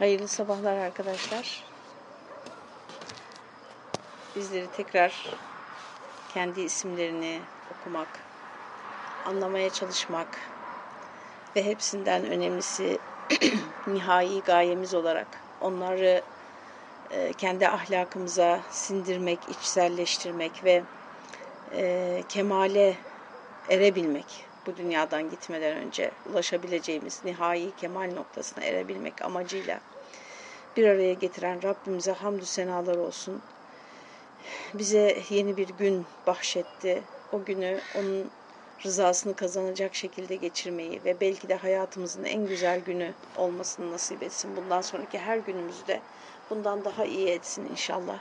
Hayırlı sabahlar arkadaşlar. Bizleri tekrar kendi isimlerini okumak, anlamaya çalışmak ve hepsinden önemlisi nihai gayemiz olarak onları e, kendi ahlakımıza sindirmek, içselleştirmek ve e, kemale erebilmek bu dünyadan gitmeden önce ulaşabileceğimiz nihai kemal noktasına erebilmek amacıyla bir araya getiren Rabbimize hamdü senalar olsun. Bize yeni bir gün bahşetti. O günü onun rızasını kazanacak şekilde geçirmeyi ve belki de hayatımızın en güzel günü olmasını nasip etsin. Bundan sonraki her günümüzü de bundan daha iyi etsin inşallah.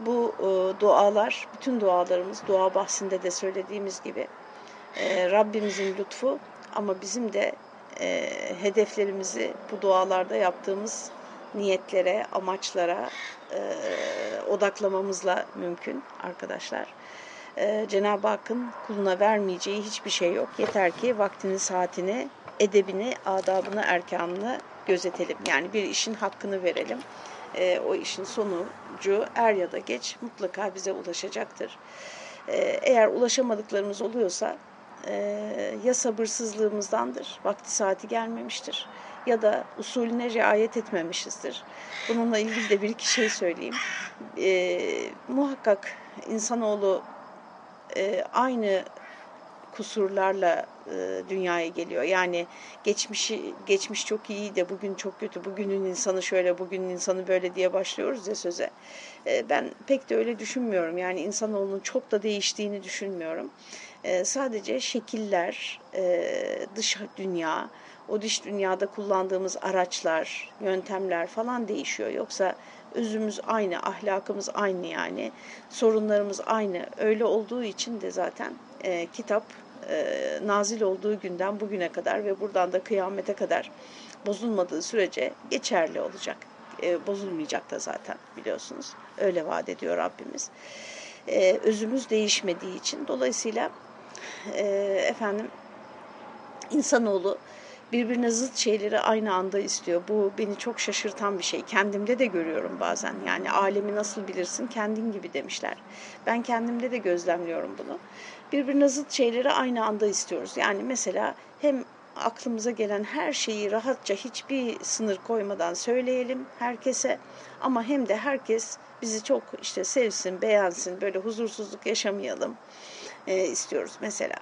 Bu e, dualar, bütün dualarımız, dua bahsinde de söylediğimiz gibi e, Rabbimizin lütfu ama bizim de e, hedeflerimizi bu dualarda yaptığımız niyetlere, amaçlara odaklamamızla mümkün arkadaşlar. Cenab-ı Hakk'ın kuluna vermeyeceği hiçbir şey yok. Yeter ki vaktini, saatini, edebini, adabını, erkanını gözetelim. Yani bir işin hakkını verelim e, o işin sonucu er ya da geç mutlaka bize ulaşacaktır. E, eğer ulaşamadıklarımız oluyorsa e, ya sabırsızlığımızdandır, vakti saati gelmemiştir ya da usulüne riayet etmemişizdir. Bununla ilgili de bir iki şey söyleyeyim. E, muhakkak insanoğlu e, aynı kusurlarla e, dünyaya geliyor. Yani geçmişi geçmiş çok iyi de bugün çok kötü. Bugünün insanı şöyle, bugünün insanı böyle diye başlıyoruz ya söze. E, ben pek de öyle düşünmüyorum. Yani insanoğlunun çok da değiştiğini düşünmüyorum. E, sadece şekiller, e, dış dünya, o dış dünyada kullandığımız araçlar, yöntemler falan değişiyor. Yoksa özümüz aynı, ahlakımız aynı yani. Sorunlarımız aynı. Öyle olduğu için de zaten e, kitap e, nazil olduğu günden bugüne kadar ve buradan da kıyamete kadar bozulmadığı sürece geçerli olacak. E, bozulmayacak da zaten biliyorsunuz. Öyle vaat ediyor Rabbimiz. E, özümüz değişmediği için dolayısıyla e, efendim insanoğlu birbirine zıt şeyleri aynı anda istiyor. Bu beni çok şaşırtan bir şey. Kendimde de görüyorum bazen. Yani alemi nasıl bilirsin kendin gibi demişler. Ben kendimde de gözlemliyorum bunu. Birbirine zıt şeyleri aynı anda istiyoruz. Yani mesela hem aklımıza gelen her şeyi rahatça hiçbir sınır koymadan söyleyelim herkese ama hem de herkes bizi çok işte sevsin, beğensin, böyle huzursuzluk yaşamayalım e, istiyoruz mesela.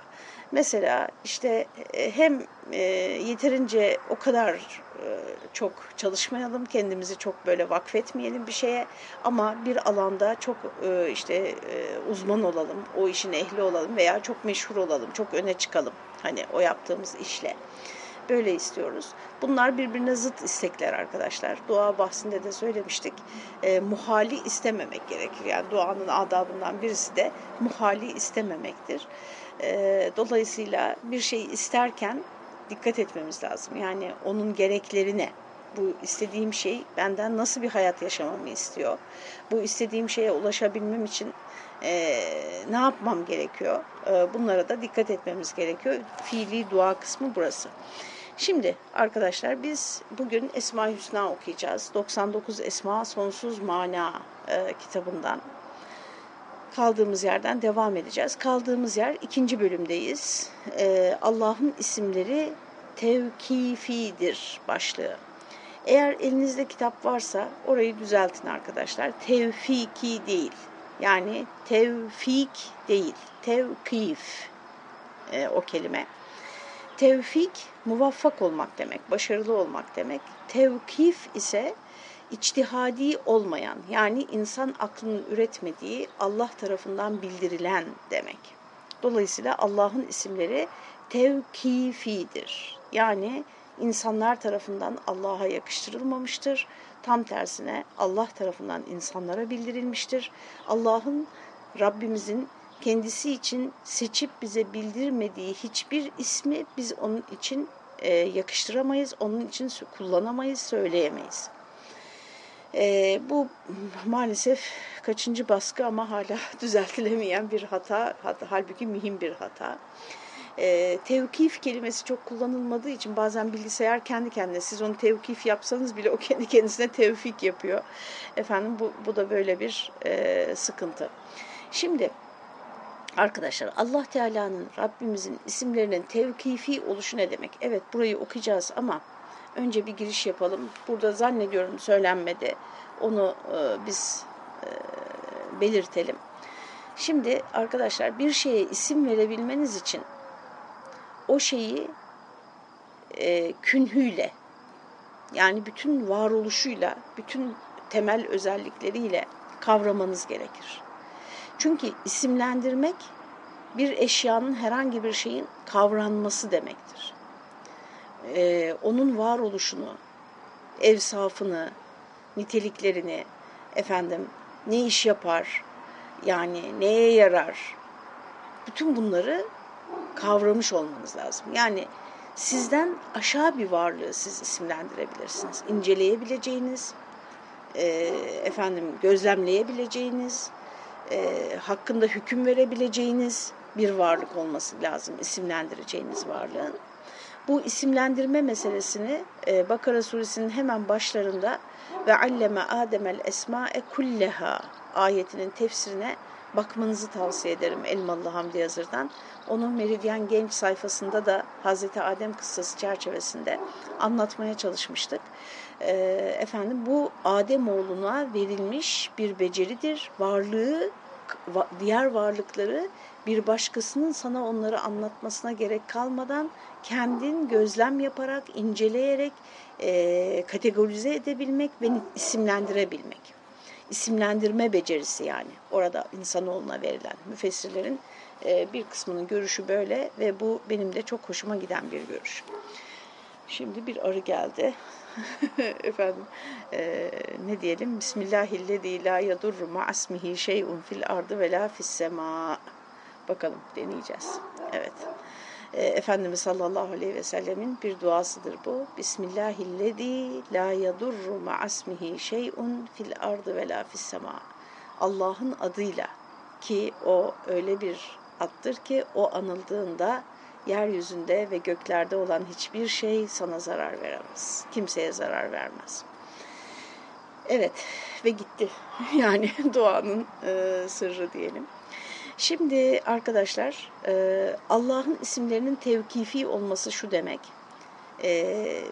Mesela işte e, hem e, yeterince o kadar e, çok çalışmayalım, kendimizi çok böyle vakfetmeyelim bir şeye ama bir alanda çok işte uzman olalım, o işin ehli olalım veya çok meşhur olalım, çok öne çıkalım hani o yaptığımız işle. Böyle istiyoruz. Bunlar birbirine zıt istekler arkadaşlar. Dua bahsinde de söylemiştik. E, muhali istememek gerekir. Yani duanın adabından birisi de muhali istememektir. E, dolayısıyla bir şey isterken dikkat etmemiz lazım. Yani onun gereklerine, bu istediğim şey benden nasıl bir hayat yaşamamı istiyor? Bu istediğim şeye ulaşabilmem için e, ne yapmam gerekiyor? E, bunlara da dikkat etmemiz gerekiyor. Fiili dua kısmı burası. Şimdi arkadaşlar biz bugün Esma-i Hüsna okuyacağız. 99 Esma Sonsuz Mana e, kitabından kaldığımız yerden devam edeceğiz. Kaldığımız yer ikinci bölümdeyiz. Ee, Allah'ın isimleri tevkifidir başlığı. Eğer elinizde kitap varsa orayı düzeltin arkadaşlar. Tevfiki değil. Yani tevfik değil. Tevkif e, o kelime. Tevfik muvaffak olmak demek, başarılı olmak demek. Tevkif ise içtihadi olmayan yani insan aklının üretmediği Allah tarafından bildirilen demek. Dolayısıyla Allah'ın isimleri tevkifidir. Yani insanlar tarafından Allah'a yakıştırılmamıştır. Tam tersine Allah tarafından insanlara bildirilmiştir. Allah'ın Rabbimizin kendisi için seçip bize bildirmediği hiçbir ismi biz onun için e, yakıştıramayız, onun için kullanamayız, söyleyemeyiz. E, bu maalesef kaçıncı baskı ama hala düzeltilemeyen bir hata, halbuki mühim bir hata. e, tevkif kelimesi çok kullanılmadığı için bazen bilgisayar kendi kendine siz onu tevkif yapsanız bile o kendi kendisine tevfik yapıyor. Efendim bu, bu da böyle bir e, sıkıntı. Şimdi arkadaşlar Allah Teala'nın Rabbimizin isimlerinin tevkifi oluşu ne demek? Evet burayı okuyacağız ama önce bir giriş yapalım. Burada zannediyorum söylenmedi. Onu e, biz e, belirtelim. Şimdi arkadaşlar bir şeye isim verebilmeniz için o şeyi e, künhüyle yani bütün varoluşuyla, bütün temel özellikleriyle kavramanız gerekir. Çünkü isimlendirmek bir eşyanın herhangi bir şeyin kavranması demektir. Ee, onun varoluşunu, evsafını, niteliklerini, efendim ne iş yapar, yani neye yarar, bütün bunları kavramış olmanız lazım. Yani sizden aşağı bir varlığı siz isimlendirebilirsiniz. İnceleyebileceğiniz, e, efendim gözlemleyebileceğiniz, e, hakkında hüküm verebileceğiniz bir varlık olması lazım isimlendireceğiniz varlığın. Bu isimlendirme meselesini e, Bakara suresinin hemen başlarında ve alleme Ademel esma'e kulleha ayetinin tefsirine bakmanızı tavsiye ederim Elmalı Hamdi Yazır'dan. Onun Meridyen Genç sayfasında da Hazreti Adem kıssası çerçevesinde anlatmaya çalışmıştık. E, efendim bu Adem oğluna verilmiş bir beceridir. Varlığı diğer varlıkları bir başkasının sana onları anlatmasına gerek kalmadan kendin gözlem yaparak, inceleyerek e, kategorize edebilmek ve isimlendirebilmek. İsimlendirme becerisi yani orada insanoğluna verilen müfessirlerin e, bir kısmının görüşü böyle ve bu benim de çok hoşuma giden bir görüş. Şimdi bir arı geldi. Efendim e, ne diyelim? Bismillahillezî la yadurru ma'asmihi şey'un fil ardı ve la fis sema. Bakalım deneyeceğiz. Evet. E, Efendimiz sallallahu aleyhi ve sellemin bir duasıdır bu. Bismillahillezî la yadurru ma'asmihi şey'un fil ardı ve la sema. Allah'ın adıyla ki o öyle bir attır ki o anıldığında yeryüzünde ve göklerde olan hiçbir şey sana zarar veremez. Kimseye zarar vermez. Evet ve gitti. Yani duanın e, sırrı diyelim. Şimdi arkadaşlar e, Allah'ın isimlerinin tevkifi olması şu demek. E,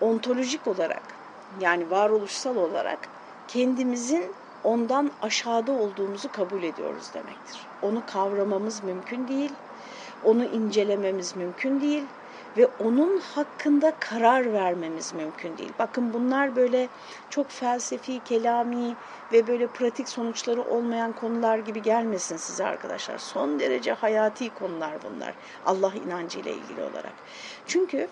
ontolojik olarak yani varoluşsal olarak kendimizin ondan aşağıda olduğumuzu kabul ediyoruz demektir. Onu kavramamız mümkün değil, onu incelememiz mümkün değil ve onun hakkında karar vermemiz mümkün değil. Bakın bunlar böyle çok felsefi, kelami ve böyle pratik sonuçları olmayan konular gibi gelmesin size arkadaşlar. Son derece hayati konular bunlar Allah inancıyla ilgili olarak. Çünkü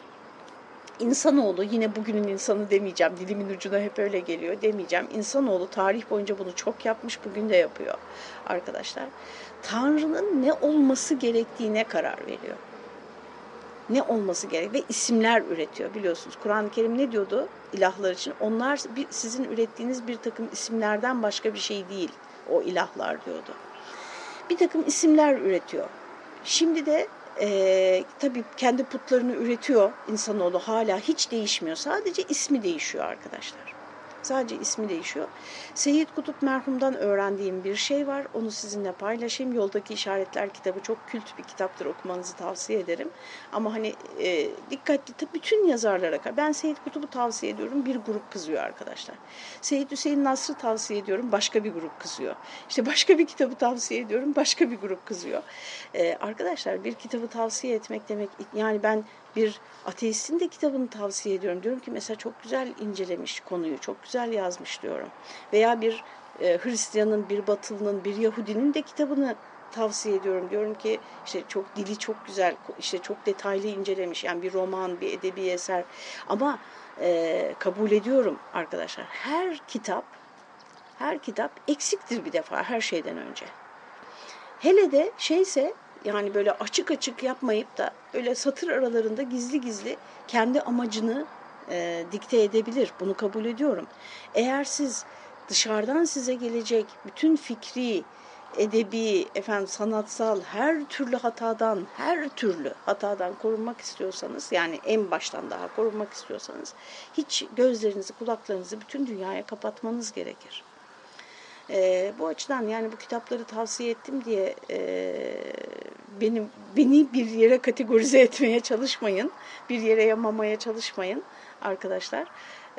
İnsanoğlu yine bugünün insanı demeyeceğim, dilimin ucuna hep öyle geliyor demeyeceğim. İnsanoğlu tarih boyunca bunu çok yapmış, bugün de yapıyor arkadaşlar. Tanrı'nın ne olması gerektiğine karar veriyor. Ne olması gerek ve isimler üretiyor biliyorsunuz. Kur'an-ı Kerim ne diyordu ilahlar için? Onlar bir, sizin ürettiğiniz bir takım isimlerden başka bir şey değil o ilahlar diyordu. Bir takım isimler üretiyor. Şimdi de e, tabii kendi putlarını üretiyor insanoğlu hala hiç değişmiyor. Sadece ismi değişiyor arkadaşlar. Sadece ismi değişiyor. Seyyid Kutup merhumdan öğrendiğim bir şey var. Onu sizinle paylaşayım. Yoldaki İşaretler kitabı çok kült bir kitaptır. Okumanızı tavsiye ederim. Ama hani e, dikkatli tabii bütün yazarlara ben Seyyid Kutup'u tavsiye ediyorum. Bir grup kızıyor arkadaşlar. Seyyid Hüseyin Nasr'ı tavsiye ediyorum. Başka bir grup kızıyor. İşte başka bir kitabı tavsiye ediyorum. Başka bir grup kızıyor. E, arkadaşlar bir kitabı tavsiye etmek demek yani ben bir ateistin de kitabını tavsiye ediyorum. Diyorum ki mesela çok güzel incelemiş konuyu, çok güzel yazmış diyorum. Veya bir e, Hristiyanın, bir Batılının, bir Yahudinin de kitabını tavsiye ediyorum. Diyorum ki işte çok dili çok güzel, işte çok detaylı incelemiş. Yani bir roman, bir edebi eser. Ama e, kabul ediyorum arkadaşlar. Her kitap, her kitap eksiktir bir defa her şeyden önce. Hele de şeyse yani böyle açık açık yapmayıp da öyle satır aralarında gizli gizli kendi amacını e, dikte edebilir. Bunu kabul ediyorum. Eğer siz dışarıdan size gelecek bütün fikri edebi, efendim sanatsal her türlü hatadan, her türlü hatadan korunmak istiyorsanız yani en baştan daha korunmak istiyorsanız hiç gözlerinizi, kulaklarınızı bütün dünyaya kapatmanız gerekir. E, bu açıdan yani bu kitapları tavsiye ettim diye e, benim beni bir yere kategorize etmeye çalışmayın, bir yere yamamaya çalışmayın arkadaşlar.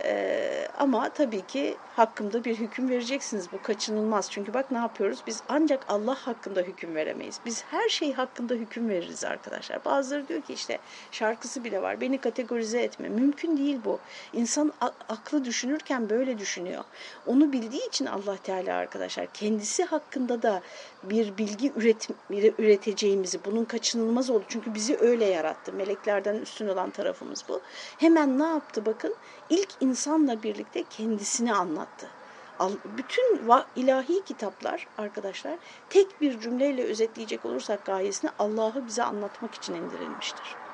Ee, ama tabii ki hakkımda bir hüküm vereceksiniz. Bu kaçınılmaz. Çünkü bak ne yapıyoruz? Biz ancak Allah hakkında hüküm veremeyiz. Biz her şey hakkında hüküm veririz arkadaşlar. Bazıları diyor ki işte şarkısı bile var. Beni kategorize etme. Mümkün değil bu. İnsan aklı düşünürken böyle düşünüyor. Onu bildiği için Allah Teala arkadaşlar kendisi hakkında da bir bilgi üret, üreteceğimizi, bunun kaçınılmaz oldu. Çünkü bizi öyle yarattı. Meleklerden üstün olan tarafımız bu. Hemen ne yaptı bakın? İlk insanla birlikte kendisini anlattı. Bütün ilahi kitaplar arkadaşlar tek bir cümleyle özetleyecek olursak gayesini Allah'ı bize anlatmak için indirilmiştir.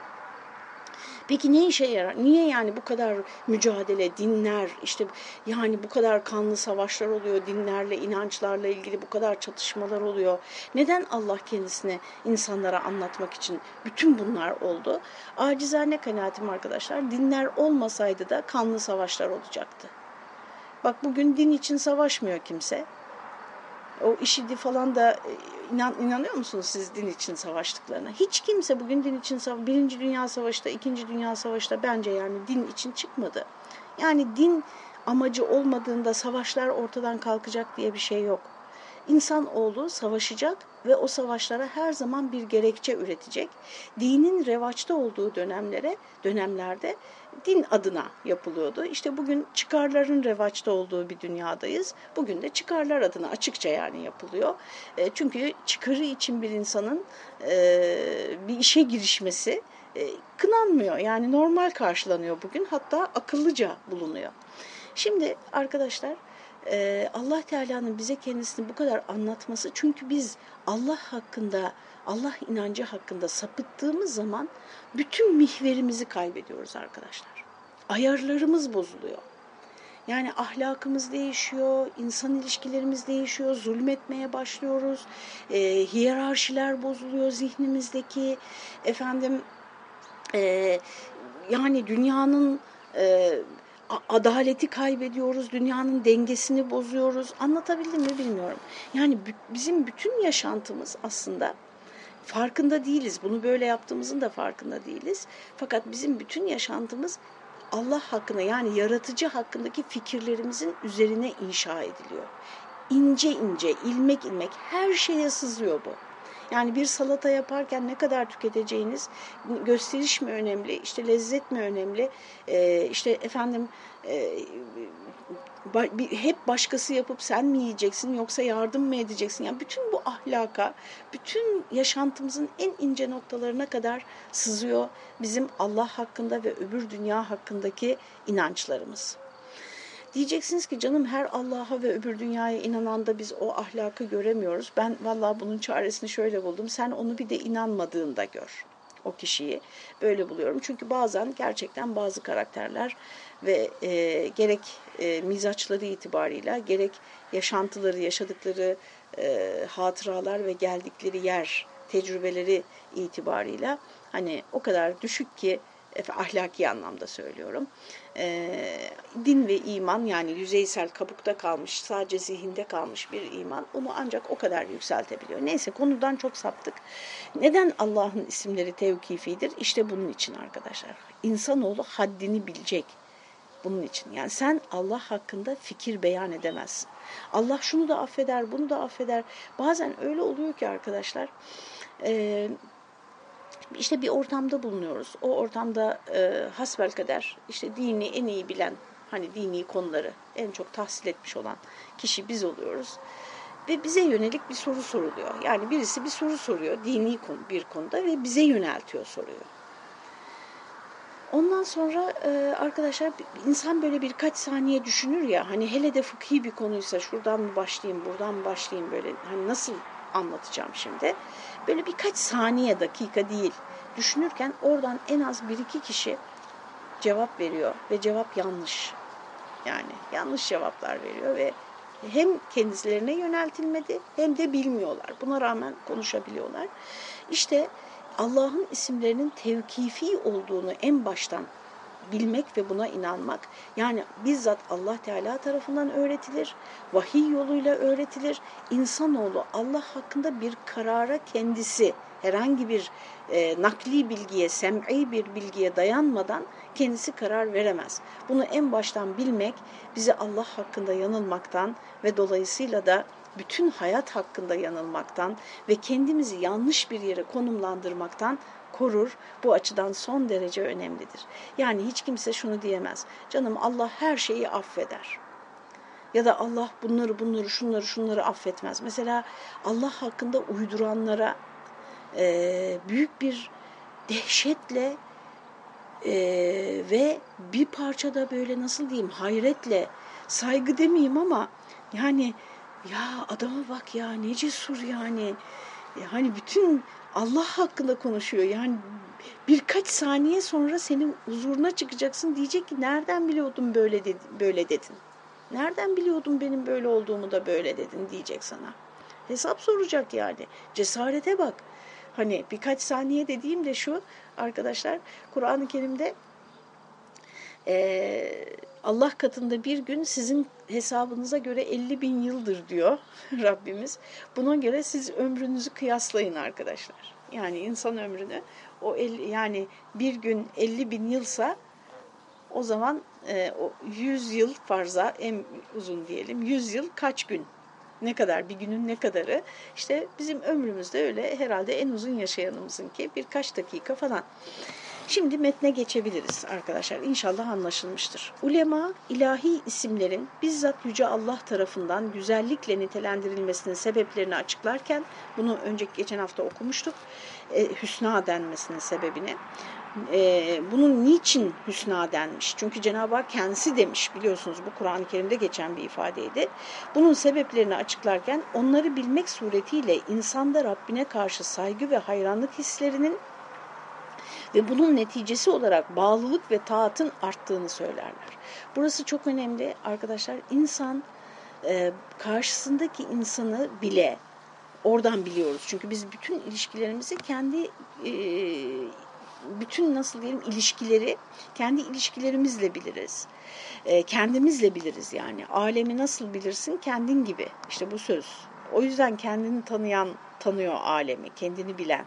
Peki ne işe yarar? Niye yani bu kadar mücadele, dinler, işte yani bu kadar kanlı savaşlar oluyor, dinlerle, inançlarla ilgili bu kadar çatışmalar oluyor? Neden Allah kendisine insanlara anlatmak için bütün bunlar oldu? Acizane kanaatim arkadaşlar, dinler olmasaydı da kanlı savaşlar olacaktı. Bak bugün din için savaşmıyor kimse. O işidi falan da e, inan, inanıyor musunuz siz din için savaştıklarına? Hiç kimse bugün din için Birinci Dünya Savaşı'da, İkinci Dünya Savaşı'da bence yani din için çıkmadı. Yani din amacı olmadığında savaşlar ortadan kalkacak diye bir şey yok. İnsan oğlu savaşacak ve o savaşlara her zaman bir gerekçe üretecek. Dinin revaçta olduğu dönemlere, dönemlerde din adına yapılıyordu. İşte bugün çıkarların revaçta olduğu bir dünyadayız. Bugün de çıkarlar adına açıkça yani yapılıyor. E, çünkü çıkarı için bir insanın e, bir işe girişmesi e, kınanmıyor. Yani normal karşılanıyor bugün. Hatta akıllıca bulunuyor. Şimdi arkadaşlar Allah Teala'nın bize kendisini bu kadar anlatması çünkü biz Allah hakkında Allah inancı hakkında sapıttığımız zaman bütün mihverimizi kaybediyoruz arkadaşlar. Ayarlarımız bozuluyor. Yani ahlakımız değişiyor, insan ilişkilerimiz değişiyor, zulmetmeye başlıyoruz, e, hiyerarşiler bozuluyor zihnimizdeki, efendim e, yani dünyanın e, adaleti kaybediyoruz, dünyanın dengesini bozuyoruz. Anlatabildim mi bilmiyorum. Yani bizim bütün yaşantımız aslında farkında değiliz. Bunu böyle yaptığımızın da farkında değiliz. Fakat bizim bütün yaşantımız Allah hakkında yani yaratıcı hakkındaki fikirlerimizin üzerine inşa ediliyor. İnce ince, ilmek ilmek her şeye sızıyor bu. Yani bir salata yaparken ne kadar tüketeceğiniz, gösteriş mi önemli, işte lezzet mi önemli, e, işte efendim e, hep başkası yapıp sen mi yiyeceksin yoksa yardım mı edeceksin? Yani bütün bu ahlaka, bütün yaşantımızın en ince noktalarına kadar sızıyor bizim Allah hakkında ve öbür dünya hakkındaki inançlarımız. Diyeceksiniz ki canım her Allah'a ve öbür dünyaya inanan da biz o ahlakı göremiyoruz. Ben vallahi bunun çaresini şöyle buldum. Sen onu bir de inanmadığında gör o kişiyi. Böyle buluyorum. Çünkü bazen gerçekten bazı karakterler ve e, gerek e, mizaçları itibarıyla gerek yaşantıları, yaşadıkları e, hatıralar ve geldikleri yer, tecrübeleri itibarıyla hani o kadar düşük ki ahlaki anlamda söylüyorum. E, din ve iman yani yüzeysel kabukta kalmış, sadece zihinde kalmış bir iman onu ancak o kadar yükseltebiliyor. Neyse konudan çok saptık. Neden Allah'ın isimleri tevkifidir? İşte bunun için arkadaşlar. İnsanoğlu haddini bilecek bunun için. Yani sen Allah hakkında fikir beyan edemezsin. Allah şunu da affeder, bunu da affeder. Bazen öyle oluyor ki arkadaşlar, e, işte bir ortamda bulunuyoruz. O ortamda e, hasbel kader, işte dini en iyi bilen, hani dini konuları en çok tahsil etmiş olan kişi biz oluyoruz. Ve bize yönelik bir soru soruluyor. Yani birisi bir soru soruyor dini konu, bir konuda ve bize yöneltiyor soruyor. Ondan sonra e, arkadaşlar insan böyle birkaç saniye düşünür ya hani hele de fıkhi bir konuysa şuradan mı başlayayım buradan mı başlayayım böyle hani nasıl anlatacağım şimdi. Böyle birkaç saniye dakika değil düşünürken oradan en az bir iki kişi cevap veriyor ve cevap yanlış. Yani yanlış cevaplar veriyor ve hem kendilerine yöneltilmedi hem de bilmiyorlar. Buna rağmen konuşabiliyorlar. İşte Allah'ın isimlerinin tevkifi olduğunu en baştan bilmek ve buna inanmak. Yani bizzat Allah Teala tarafından öğretilir, vahiy yoluyla öğretilir. İnsanoğlu Allah hakkında bir karara kendisi herhangi bir e, nakli bilgiye, sem'i bir bilgiye dayanmadan kendisi karar veremez. Bunu en baştan bilmek bizi Allah hakkında yanılmaktan ve dolayısıyla da bütün hayat hakkında yanılmaktan ve kendimizi yanlış bir yere konumlandırmaktan korur. Bu açıdan son derece önemlidir. Yani hiç kimse şunu diyemez. Canım Allah her şeyi affeder. Ya da Allah bunları bunları şunları şunları affetmez. Mesela Allah hakkında uyduranlara e, büyük bir dehşetle e, ve bir parçada böyle nasıl diyeyim hayretle saygı demeyeyim ama yani ya adama bak ya ne cesur yani. Hani bütün Allah hakkında konuşuyor. Yani birkaç saniye sonra senin huzuruna çıkacaksın diyecek ki nereden biliyordun böyle dedi, böyle dedin. Nereden biliyordun benim böyle olduğumu da böyle dedin diyecek sana. Hesap soracak yani. Cesarete bak. Hani birkaç saniye dediğim de şu arkadaşlar Kur'an-ı Kerim'de e, Allah katında bir gün sizin hesabınıza göre 50 bin yıldır diyor Rabbimiz. Buna göre siz ömrünüzü kıyaslayın arkadaşlar. Yani insan ömrünü o 50, yani bir gün 50 bin yılsa o zaman e, o 100 yıl farza en uzun diyelim 100 yıl kaç gün ne kadar bir günün ne kadarı işte bizim ömrümüzde öyle herhalde en uzun yaşayanımızın ki birkaç dakika falan. Şimdi metne geçebiliriz arkadaşlar. İnşallah anlaşılmıştır. Ulema ilahi isimlerin bizzat Yüce Allah tarafından güzellikle nitelendirilmesinin sebeplerini açıklarken bunu önceki geçen hafta okumuştuk. E, hüsna denmesinin sebebini. E, bunun niçin hüsna denmiş? Çünkü Cenab-ı Hak kendisi demiş biliyorsunuz bu Kur'an-ı Kerim'de geçen bir ifadeydi. Bunun sebeplerini açıklarken onları bilmek suretiyle insanda Rabbine karşı saygı ve hayranlık hislerinin ve bunun neticesi olarak bağlılık ve taatın arttığını söylerler. Burası çok önemli arkadaşlar. İnsan e, karşısındaki insanı bile oradan biliyoruz. Çünkü biz bütün ilişkilerimizi kendi e, bütün nasıl diyelim ilişkileri kendi ilişkilerimizle biliriz. E, kendimizle biliriz yani. Alemi nasıl bilirsin? Kendin gibi. İşte bu söz. O yüzden kendini tanıyan tanıyor alemi, kendini bilen.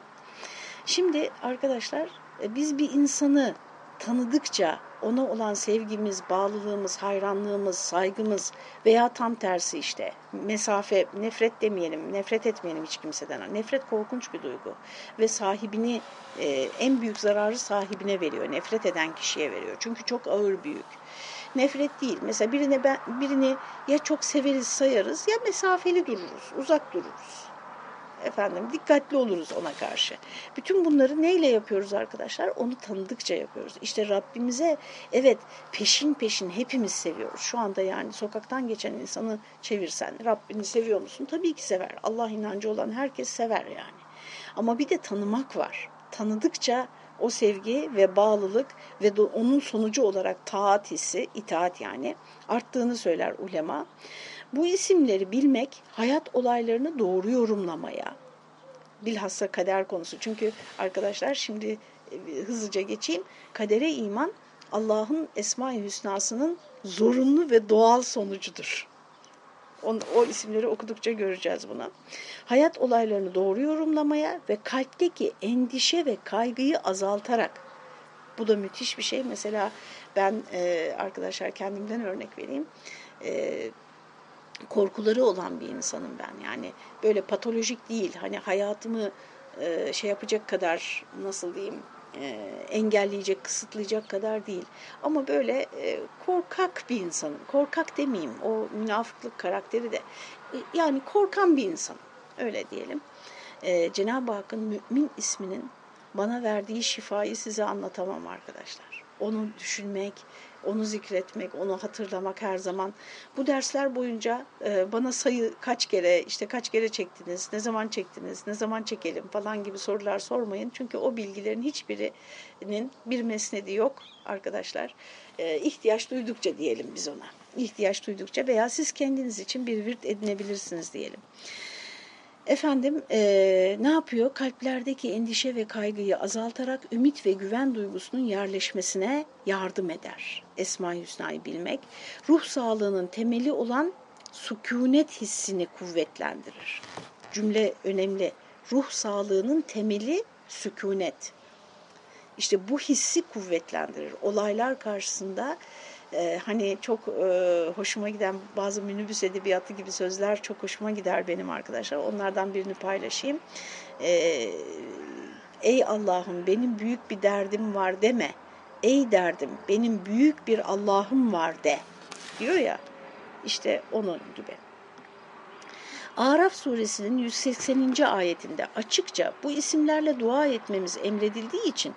Şimdi arkadaşlar biz bir insanı tanıdıkça ona olan sevgimiz, bağlılığımız, hayranlığımız, saygımız veya tam tersi işte mesafe, nefret demeyelim, nefret etmeyelim hiç kimseden. Nefret korkunç bir duygu ve sahibini e, en büyük zararı sahibine veriyor, nefret eden kişiye veriyor. Çünkü çok ağır büyük. Nefret değil. Mesela birine ben, birini ya çok severiz sayarız ya mesafeli dururuz, uzak dururuz efendim dikkatli oluruz ona karşı. Bütün bunları neyle yapıyoruz arkadaşlar? Onu tanıdıkça yapıyoruz. İşte Rabbimize evet peşin peşin hepimiz seviyoruz. Şu anda yani sokaktan geçen insanı çevirsen Rabbini seviyor musun? Tabii ki sever. Allah inancı olan herkes sever yani. Ama bir de tanımak var. Tanıdıkça o sevgi ve bağlılık ve onun sonucu olarak taat hissi, itaat yani arttığını söyler ulema. Bu isimleri bilmek hayat olaylarını doğru yorumlamaya, bilhassa kader konusu. Çünkü arkadaşlar şimdi e, hızlıca geçeyim. Kadere iman Allah'ın Esma-i Hüsna'sının zorunlu ve doğal sonucudur. O, o isimleri okudukça göreceğiz bunu. Hayat olaylarını doğru yorumlamaya ve kalpteki endişe ve kaygıyı azaltarak bu da müthiş bir şey. Mesela ben e, arkadaşlar kendimden örnek vereyim. E, korkuları olan bir insanım ben. Yani böyle patolojik değil. Hani hayatımı e, şey yapacak kadar nasıl diyeyim e, engelleyecek, kısıtlayacak kadar değil. Ama böyle e, korkak bir insanım. Korkak demeyeyim. O münafıklık karakteri de. E, yani korkan bir insan. Öyle diyelim. E, Cenab-ı Hakk'ın mümin isminin bana verdiği şifayı size anlatamam arkadaşlar. Onu düşünmek, onu zikretmek, onu hatırlamak her zaman. Bu dersler boyunca e, bana sayı kaç kere, işte kaç kere çektiniz, ne zaman çektiniz, ne zaman çekelim falan gibi sorular sormayın. Çünkü o bilgilerin hiçbirinin bir mesnedi yok arkadaşlar. E, duydukça diyelim biz ona. ihtiyaç duydukça veya siz kendiniz için bir virt edinebilirsiniz diyelim. Efendim e, ne yapıyor? Kalplerdeki endişe ve kaygıyı azaltarak ümit ve güven duygusunun yerleşmesine yardım eder. Esma-i Hüsna'yı bilmek, ruh sağlığının temeli olan sükunet hissini kuvvetlendirir. Cümle önemli. Ruh sağlığının temeli sükunet. İşte bu hissi kuvvetlendirir. Olaylar karşısında e, hani çok e, hoşuma giden bazı minibüs edebiyatı gibi sözler çok hoşuma gider benim arkadaşlar. Onlardan birini paylaşayım. E, Ey Allah'ım benim büyük bir derdim var deme. Ey derdim benim büyük bir Allah'ım var de diyor ya. İşte onun gibi. Araf suresinin 180. ayetinde açıkça bu isimlerle dua etmemiz emredildiği için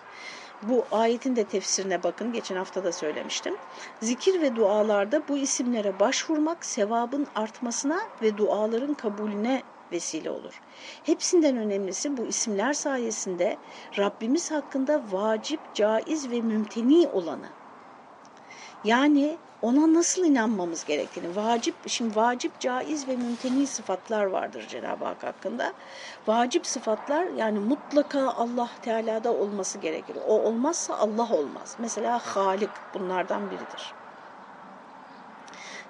bu ayetin de tefsirine bakın. Geçen hafta da söylemiştim. Zikir ve dualarda bu isimlere başvurmak sevabın artmasına ve duaların kabulüne vesile olur. Hepsinden önemlisi bu isimler sayesinde Rabbimiz hakkında vacip, caiz ve mümteni olanı yani ona nasıl inanmamız gerektiğini, vacip, şimdi vacip, caiz ve mümteni sıfatlar vardır Cenab-ı Hak hakkında. Vacip sıfatlar yani mutlaka Allah Teala'da olması gerekir. O olmazsa Allah olmaz. Mesela Halik bunlardan biridir.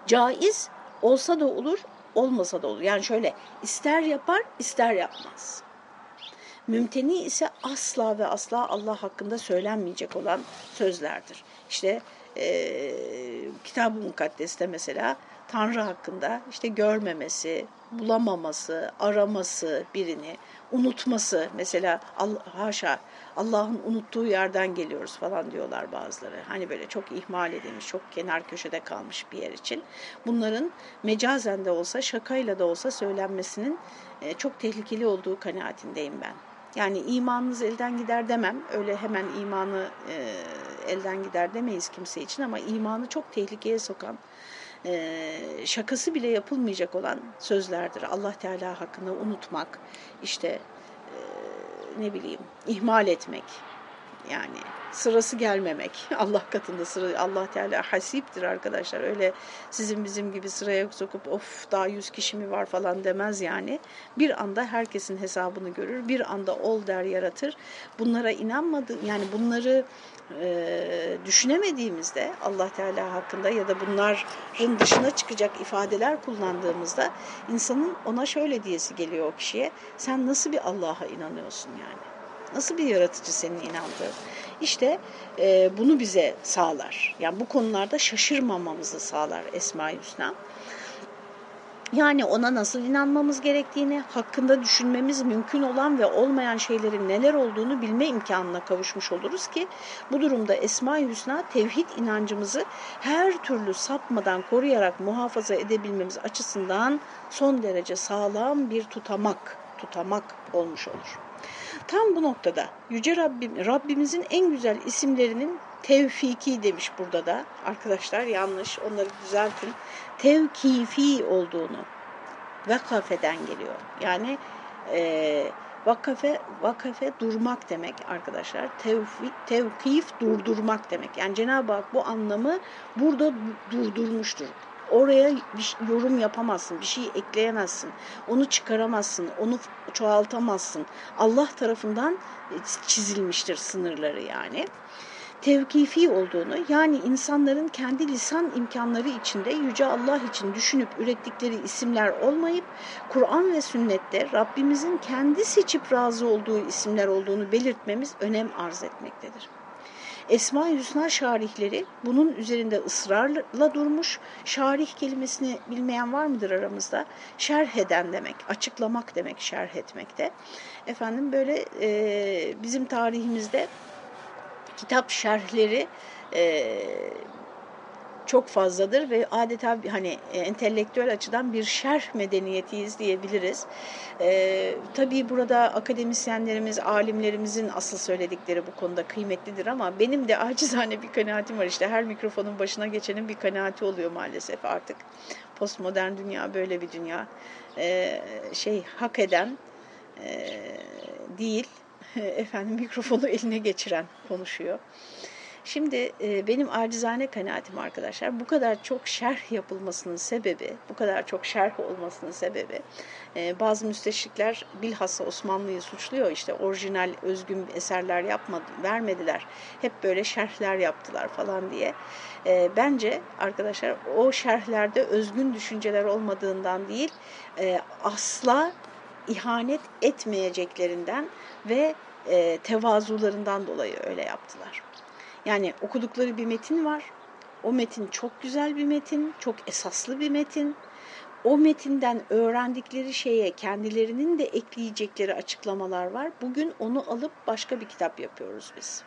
Caiz olsa da olur, olmasa da olur. Yani şöyle ister yapar, ister yapmaz. Mümteni ise asla ve asla Allah hakkında söylenmeyecek olan sözlerdir. İşte e, Kitab-ı Mukaddes'te mesela Tanrı hakkında işte görmemesi, bulamaması, araması birini, unutması mesela Allah, haşa Allah'ın unuttuğu yerden geliyoruz falan diyorlar bazıları. Hani böyle çok ihmal edilmiş, çok kenar köşede kalmış bir yer için. Bunların mecazen de olsa, şakayla da olsa söylenmesinin e, çok tehlikeli olduğu kanaatindeyim ben. Yani imanınız elden gider demem. Öyle hemen imanı e, elden gider demeyiz kimse için ama imanı çok tehlikeye sokan, e, şakası bile yapılmayacak olan sözlerdir. Allah Teala hakkında unutmak, işte e, ne bileyim ihmal etmek yani sırası gelmemek. Allah katında sıra Allah Teala hasiptir arkadaşlar. Öyle sizin bizim gibi sıraya sokup of daha yüz kişi mi var falan demez yani. Bir anda herkesin hesabını görür. Bir anda ol der yaratır. Bunlara inanmadı yani bunları e, düşünemediğimizde Allah Teala hakkında ya da bunların dışına çıkacak ifadeler kullandığımızda insanın ona şöyle diyesi geliyor o kişiye. Sen nasıl bir Allah'a inanıyorsun yani? Nasıl bir yaratıcı senin inandığın? İşte e, bunu bize sağlar. Yani bu konularda şaşırmamamızı sağlar Esma-i Hüsna. Yani ona nasıl inanmamız gerektiğini, hakkında düşünmemiz mümkün olan ve olmayan şeylerin neler olduğunu bilme imkanına kavuşmuş oluruz ki bu durumda Esma-i Hüsna tevhid inancımızı her türlü sapmadan koruyarak muhafaza edebilmemiz açısından son derece sağlam bir tutamak, tutamak olmuş olur. Tam bu noktada Yüce Rabbim, Rabbimizin en güzel isimlerinin tevfiki demiş burada da. Arkadaşlar yanlış onları düzeltin. Tevkifi olduğunu vakafeden geliyor. Yani e, vakafe, vakafe durmak demek arkadaşlar. Tevfi, tevkif durdurmak demek. Yani Cenab-ı Hak bu anlamı burada durdurmuştur oraya bir yorum yapamazsın, bir şey ekleyemezsin, onu çıkaramazsın, onu çoğaltamazsın. Allah tarafından çizilmiştir sınırları yani. Tevkifi olduğunu yani insanların kendi lisan imkanları içinde Yüce Allah için düşünüp ürettikleri isimler olmayıp Kur'an ve sünnette Rabbimizin kendi seçip razı olduğu isimler olduğunu belirtmemiz önem arz etmektedir. Esma-i Hüsna şarihleri bunun üzerinde ısrarla durmuş. Şarih kelimesini bilmeyen var mıdır aramızda? Şerh eden demek, açıklamak demek şerh etmekte. Efendim böyle e, bizim tarihimizde kitap şerhleri e, çok fazladır ve adeta hani e, entelektüel açıdan bir şerh medeniyetiyiz diyebiliriz. E, tabii burada akademisyenlerimiz, alimlerimizin asıl söyledikleri bu konuda kıymetlidir ama benim de acizane bir kanaatim var işte her mikrofonun başına geçenin bir kanaati oluyor maalesef artık. Postmodern dünya böyle bir dünya. E, şey hak eden e, değil efendim mikrofonu eline geçiren konuşuyor. Şimdi e, benim acizane kanaatim arkadaşlar bu kadar çok şerh yapılmasının sebebi, bu kadar çok şerh olmasının sebebi e, bazı müsteşrikler bilhassa Osmanlı'yı suçluyor işte orijinal özgün eserler yapmadı, vermediler. Hep böyle şerhler yaptılar falan diye. E, bence arkadaşlar o şerhlerde özgün düşünceler olmadığından değil e, asla ihanet etmeyeceklerinden ve e, tevazularından dolayı öyle yaptılar. Yani okudukları bir metin var. O metin çok güzel bir metin, çok esaslı bir metin. O metinden öğrendikleri şeye kendilerinin de ekleyecekleri açıklamalar var. Bugün onu alıp başka bir kitap yapıyoruz biz.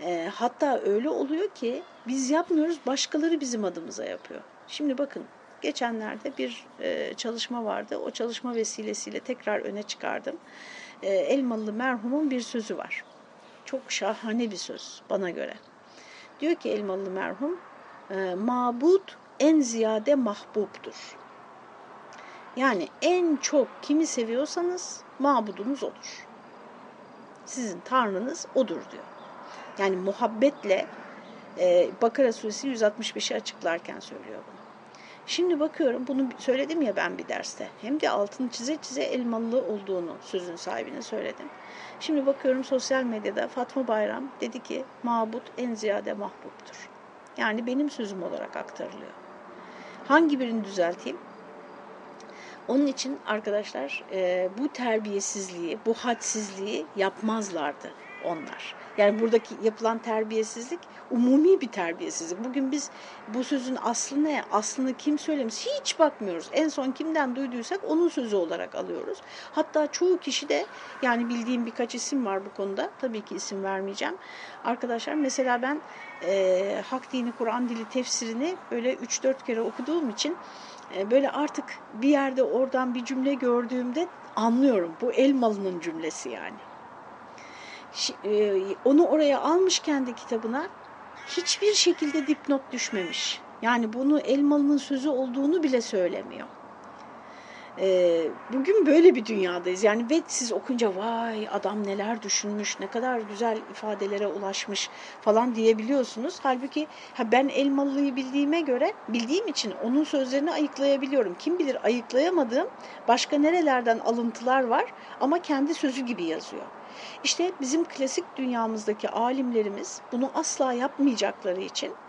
E, hatta öyle oluyor ki biz yapmıyoruz, başkaları bizim adımıza yapıyor. Şimdi bakın geçenlerde bir e, çalışma vardı. O çalışma vesilesiyle tekrar öne çıkardım. E, Elmalı merhumun bir sözü var. Çok şahane bir söz bana göre. Diyor ki Elmalı merhum, e, mabut en ziyade mahbubdur. Yani en çok kimi seviyorsanız mabudunuz odur. Sizin tanrınız odur diyor. Yani muhabbetle e, Bakara suresi 165'i açıklarken söylüyor bunu. Şimdi bakıyorum bunu söyledim ya ben bir derste. Hem de altını çize çize elmalı olduğunu sözün sahibine söyledim. Şimdi bakıyorum sosyal medyada Fatma Bayram dedi ki mabut en ziyade mahbuptur. Yani benim sözüm olarak aktarılıyor. Hangi birini düzelteyim? Onun için arkadaşlar bu terbiyesizliği, bu hadsizliği yapmazlardı onlar. Yani buradaki yapılan terbiyesizlik umumi bir terbiyesizlik. Bugün biz bu sözün aslı ne, aslını kim söylemiş hiç bakmıyoruz. En son kimden duyduysak onun sözü olarak alıyoruz. Hatta çoğu kişi de yani bildiğim birkaç isim var bu konuda. Tabii ki isim vermeyeceğim. Arkadaşlar mesela ben e, Hak Dini Kur'an Dili tefsirini böyle 3-4 kere okuduğum için e, böyle artık bir yerde oradan bir cümle gördüğümde anlıyorum. Bu Elmalı'nın cümlesi yani. E, onu oraya almış kendi kitabına hiçbir şekilde dipnot düşmemiş. Yani bunu Elmalı'nın sözü olduğunu bile söylemiyor. E, bugün böyle bir dünyadayız. Yani ve siz okunca vay adam neler düşünmüş, ne kadar güzel ifadelere ulaşmış falan diyebiliyorsunuz. Halbuki ha ben Elmalı'yı bildiğime göre, bildiğim için onun sözlerini ayıklayabiliyorum. Kim bilir ayıklayamadığım başka nerelerden alıntılar var ama kendi sözü gibi yazıyor. İşte bizim klasik dünyamızdaki alimlerimiz bunu asla yapmayacakları için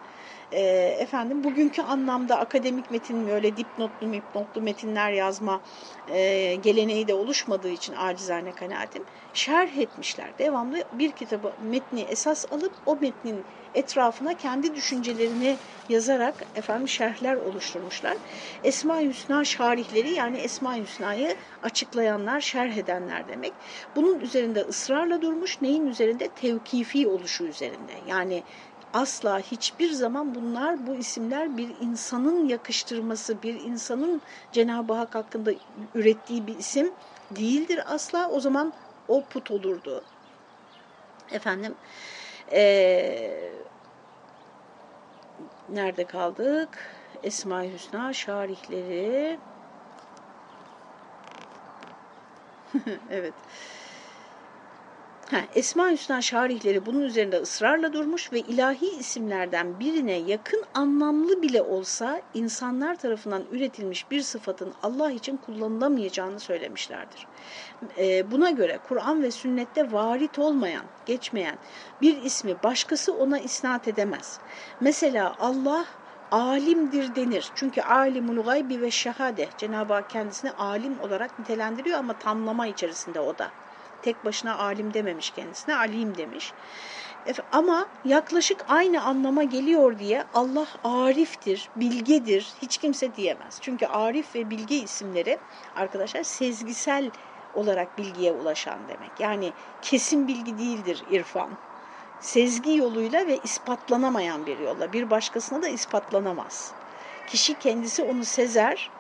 e, efendim bugünkü anlamda akademik metin öyle dipnotlu mipnotlu metinler yazma e, geleneği de oluşmadığı için acizane kanaatim şerh etmişler. Devamlı bir kitabı metni esas alıp o metnin etrafına kendi düşüncelerini yazarak efendim şerhler oluşturmuşlar. Esma-i Hüsna şarihleri yani Esma-i Hüsna'yı açıklayanlar, şerh edenler demek. Bunun üzerinde ısrarla durmuş. Neyin üzerinde? Tevkifi oluşu üzerinde. Yani asla hiçbir zaman bunlar bu isimler bir insanın yakıştırması, bir insanın Cenab-ı Hak hakkında ürettiği bir isim değildir asla. O zaman o put olurdu. Efendim ee, nerede kaldık? Esma-i Hüsna şarihleri evet. Esma Hüsna şarihleri bunun üzerinde ısrarla durmuş ve ilahi isimlerden birine yakın anlamlı bile olsa insanlar tarafından üretilmiş bir sıfatın Allah için kullanılamayacağını söylemişlerdir. Ee, buna göre Kur'an ve sünnette varit olmayan, geçmeyen bir ismi başkası ona isnat edemez. Mesela Allah alimdir denir. Çünkü alimul gaybi ve şehade Cenab-ı Hak kendisini alim olarak nitelendiriyor ama tamlama içerisinde o da. Tek başına alim dememiş kendisine, alim demiş. Ama yaklaşık aynı anlama geliyor diye Allah ariftir, bilgedir hiç kimse diyemez. Çünkü arif ve bilge isimleri arkadaşlar sezgisel olarak bilgiye ulaşan demek. Yani kesin bilgi değildir irfan. Sezgi yoluyla ve ispatlanamayan bir yolla. Bir başkasına da ispatlanamaz. Kişi kendisi onu sezer,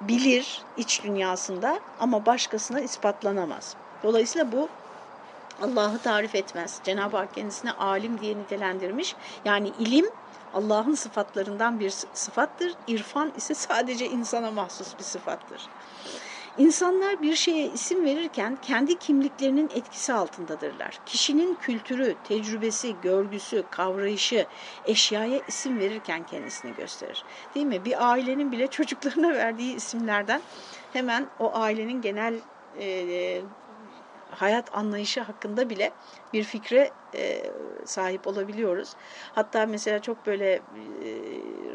bilir iç dünyasında ama başkasına ispatlanamaz. Dolayısıyla bu Allah'ı tarif etmez. Cenab-ı Hak kendisine alim diye nitelendirmiş. Yani ilim Allah'ın sıfatlarından bir sıfattır. İrfan ise sadece insana mahsus bir sıfattır. İnsanlar bir şeye isim verirken kendi kimliklerinin etkisi altındadırlar. Kişinin kültürü, tecrübesi, görgüsü, kavrayışı eşyaya isim verirken kendisini gösterir. Değil mi? Bir ailenin bile çocuklarına verdiği isimlerden hemen o ailenin genel e, hayat anlayışı hakkında bile bir fikre e, sahip olabiliyoruz. Hatta mesela çok böyle e,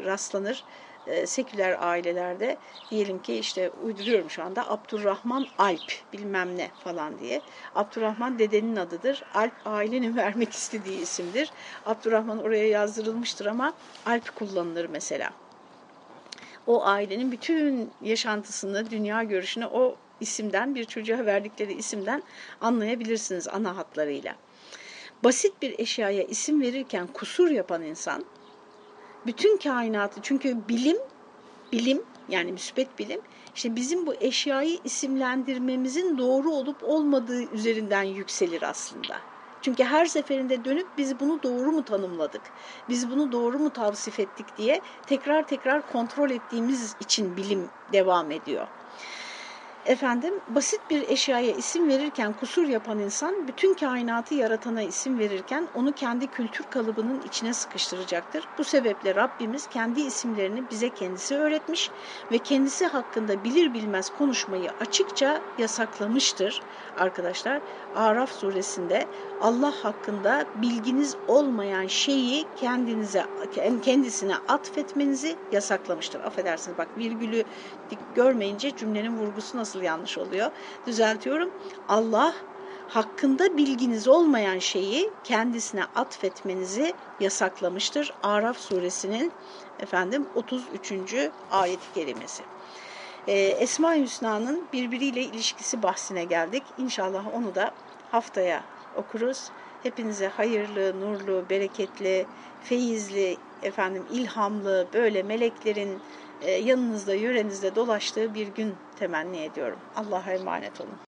rastlanır e, seküler ailelerde diyelim ki işte uyduruyorum şu anda Abdurrahman Alp bilmem ne falan diye. Abdurrahman dedenin adıdır. Alp ailenin vermek istediği isimdir. Abdurrahman oraya yazdırılmıştır ama Alp kullanılır mesela. O ailenin bütün yaşantısını, dünya görüşünü o isimden, bir çocuğa verdikleri isimden anlayabilirsiniz ana hatlarıyla. Basit bir eşyaya isim verirken kusur yapan insan, bütün kainatı, çünkü bilim, bilim yani müsbet bilim, işte bizim bu eşyayı isimlendirmemizin doğru olup olmadığı üzerinden yükselir aslında. Çünkü her seferinde dönüp biz bunu doğru mu tanımladık, biz bunu doğru mu tavsif ettik diye tekrar tekrar kontrol ettiğimiz için bilim devam ediyor. Efendim basit bir eşyaya isim verirken kusur yapan insan bütün kainatı yaratana isim verirken onu kendi kültür kalıbının içine sıkıştıracaktır. Bu sebeple Rabbimiz kendi isimlerini bize kendisi öğretmiş ve kendisi hakkında bilir bilmez konuşmayı açıkça yasaklamıştır. Arkadaşlar Araf suresinde Allah hakkında bilginiz olmayan şeyi kendinize kendisine atfetmenizi yasaklamıştır. Affedersiniz bak virgülü görmeyince cümlenin vurgusu nasıl nasıl yanlış oluyor? Düzeltiyorum. Allah hakkında bilginiz olmayan şeyi kendisine atfetmenizi yasaklamıştır. Araf suresinin efendim 33. ayet-i kerimesi. Ee, Esma-i Hüsna'nın birbiriyle ilişkisi bahsine geldik. İnşallah onu da haftaya okuruz. Hepinize hayırlı, nurlu, bereketli, feyizli, efendim ilhamlı, böyle meleklerin yanınızda, yörenizde dolaştığı bir gün temenni ediyorum. Allah'a emanet olun.